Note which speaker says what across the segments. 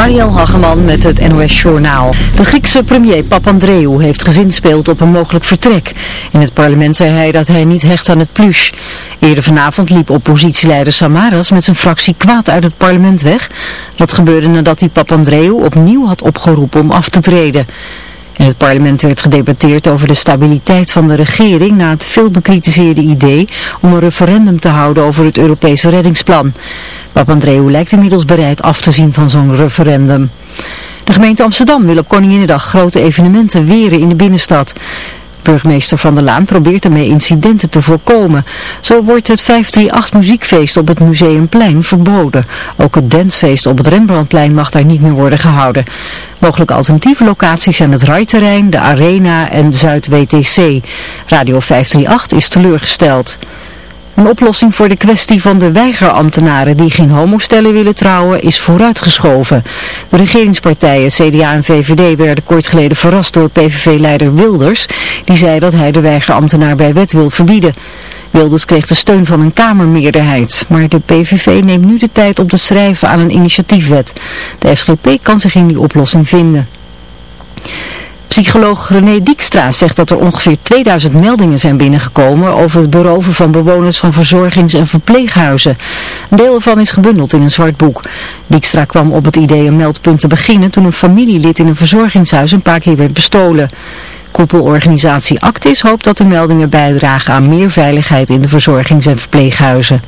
Speaker 1: Mariel Hageman met het NOS Journaal. De Griekse premier Papandreou heeft gezinspeeld op een mogelijk vertrek. In het parlement zei hij dat hij niet hecht aan het pluche. Eerder vanavond liep oppositieleider Samaras met zijn fractie kwaad uit het parlement weg. Dat gebeurde nadat hij Papandreou opnieuw had opgeroepen om af te treden. In het parlement werd gedebatteerd over de stabiliteit van de regering na het veel bekritiseerde idee om een referendum te houden over het Europese reddingsplan. Papandreou lijkt inmiddels bereid af te zien van zo'n referendum. De gemeente Amsterdam wil op Koninginnedag grote evenementen weren in de binnenstad. Burgemeester Van der Laan probeert ermee incidenten te voorkomen. Zo wordt het 538 muziekfeest op het Museumplein verboden. Ook het dancefeest op het Rembrandtplein mag daar niet meer worden gehouden. Mogelijke alternatieve locaties zijn het Rijterrein, de Arena en Zuid-WTC. Radio 538 is teleurgesteld. Een oplossing voor de kwestie van de weigerambtenaren die geen homostellen willen trouwen is vooruitgeschoven. De regeringspartijen CDA en VVD werden kort geleden verrast door PVV-leider Wilders. Die zei dat hij de weigerambtenaar bij wet wil verbieden. Wilders kreeg de steun van een kamermeerderheid, maar de PVV neemt nu de tijd om te schrijven aan een initiatiefwet. De SGP kan zich in die oplossing vinden. Psycholoog René Dijkstra zegt dat er ongeveer 2000 meldingen zijn binnengekomen over het beroven van bewoners van verzorgings- en verpleeghuizen. Een deel ervan is gebundeld in een zwart boek. Dijkstra kwam op het idee een meldpunt te beginnen toen een familielid in een verzorgingshuis een paar keer werd bestolen. Koepelorganisatie Actis hoopt dat de meldingen bijdragen aan meer veiligheid in de verzorgings- en verpleeghuizen.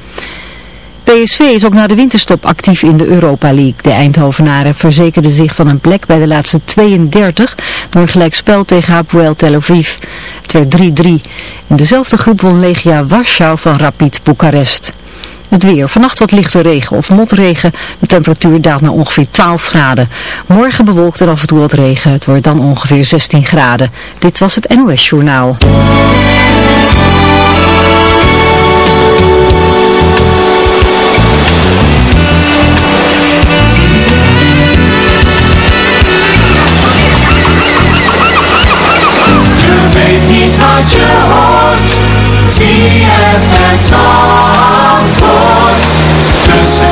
Speaker 1: PSV is ook na de winterstop actief in de Europa League. De Eindhovenaren verzekerden zich van een plek bij de laatste 32 door een gelijkspel tegen Hapoel Tel Aviv. Het werd 3-3. In dezelfde groep won Legia Warschau van Rapid Boekarest. Het weer. Vannacht wat lichte regen of motregen. De temperatuur daalt naar ongeveer 12 graden. Morgen bewolkt er af en toe wat regen. Het wordt dan ongeveer 16 graden. Dit was het NOS Journaal.
Speaker 2: Wat je hoort. ZFM Zandvoort. Tussen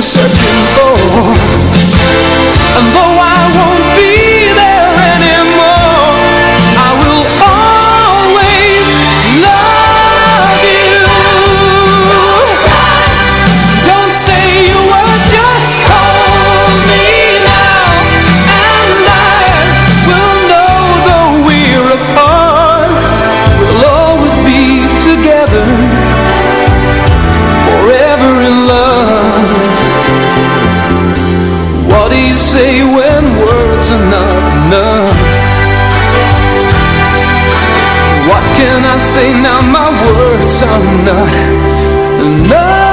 Speaker 3: searching for say now my words are not enough?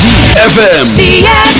Speaker 4: ZFM ZFM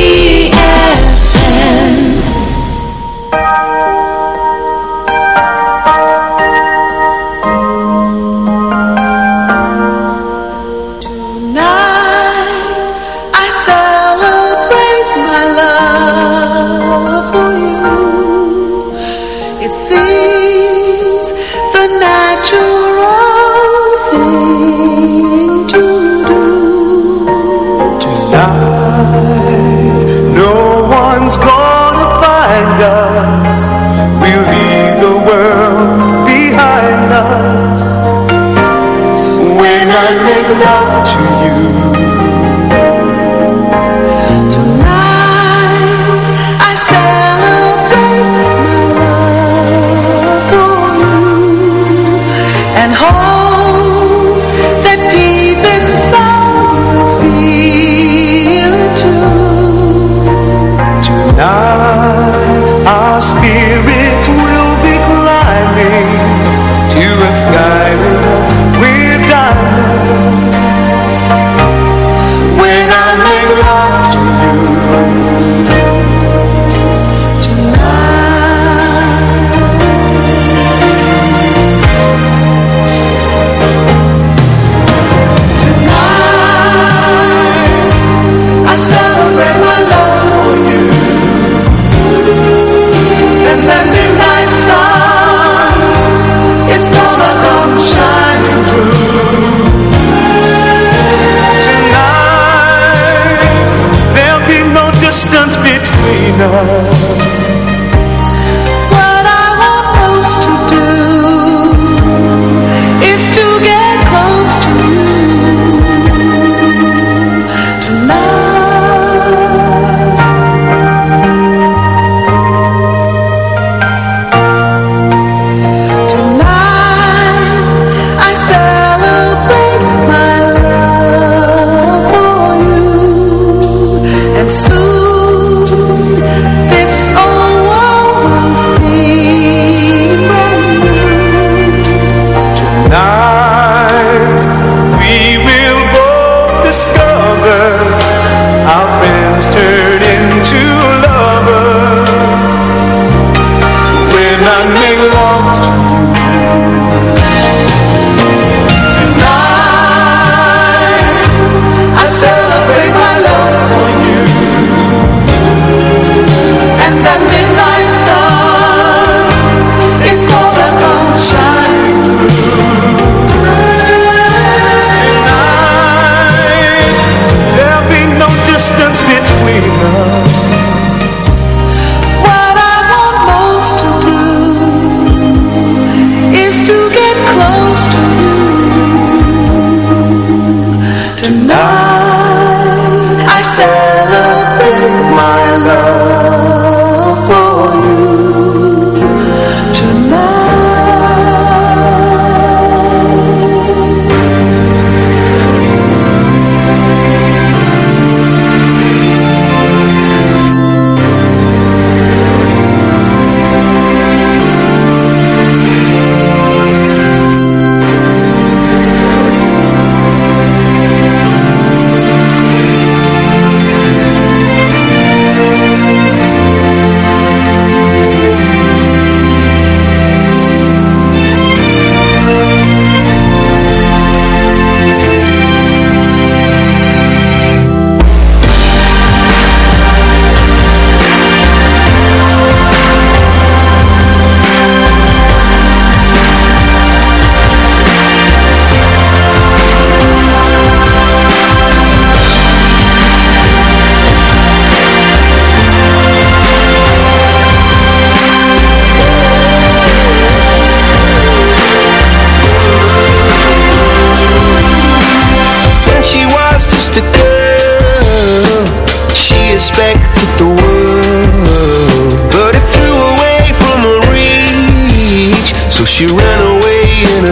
Speaker 5: Love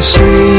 Speaker 6: see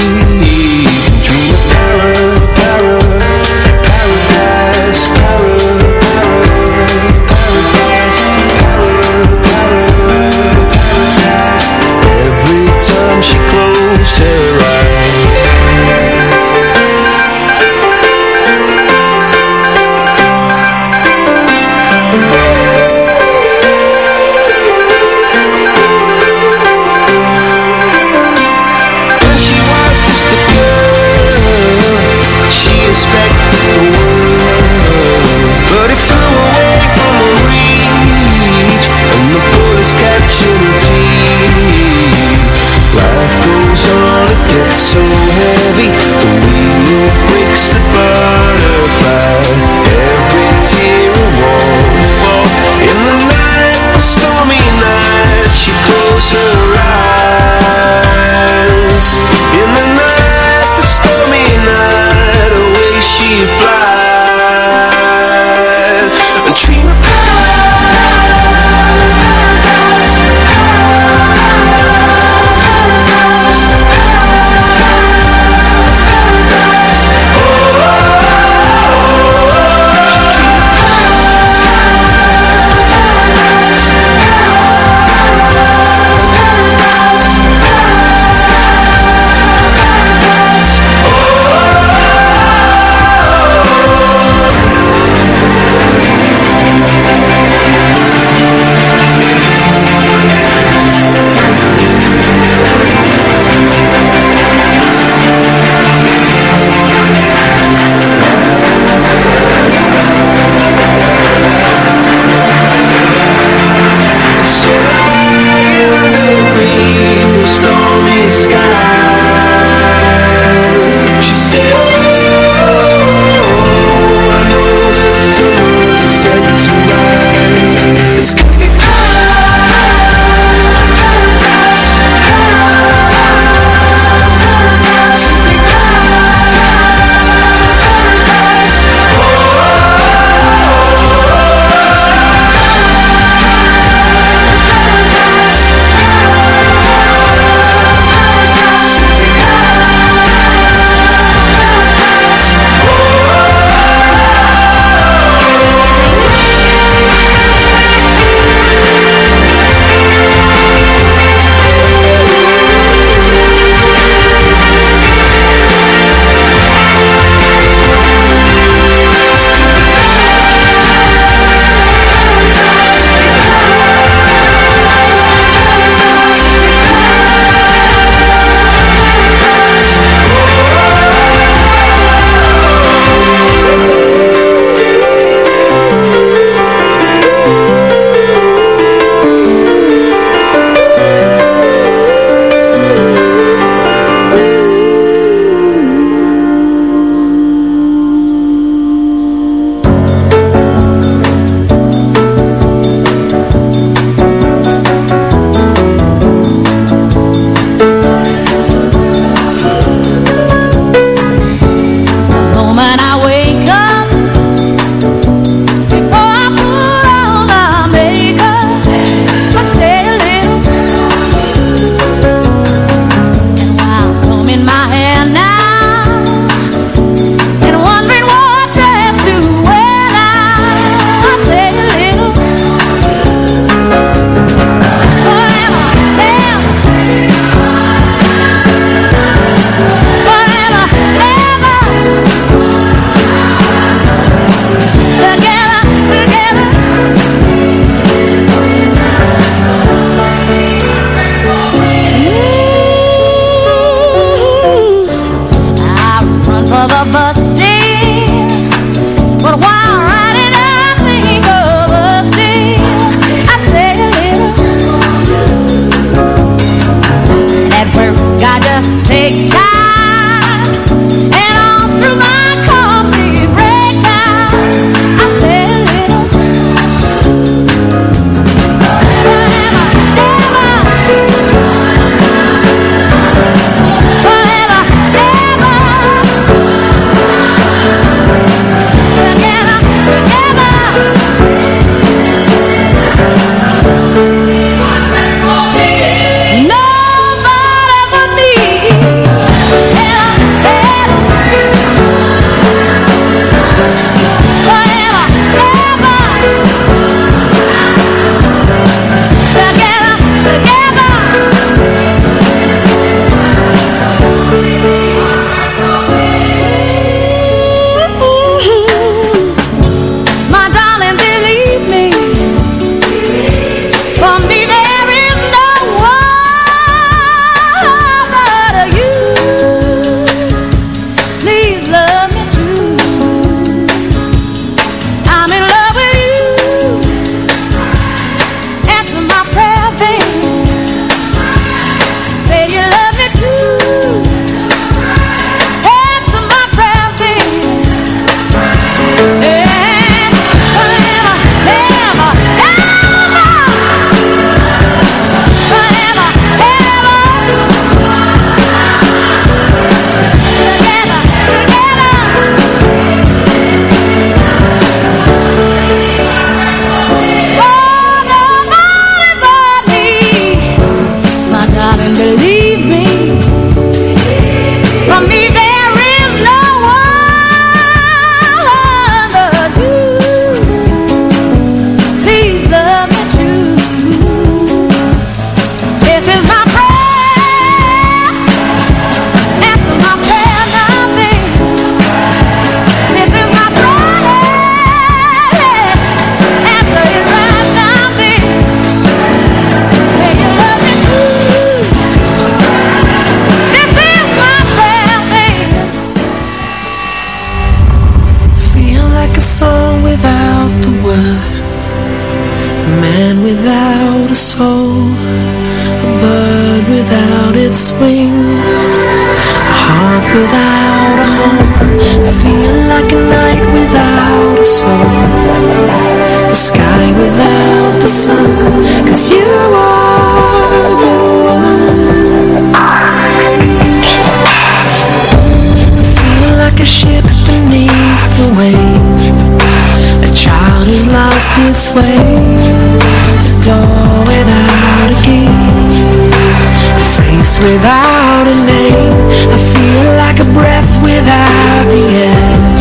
Speaker 6: without a name. I feel like a breath without the end.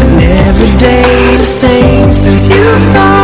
Speaker 6: And every day the same since you've gone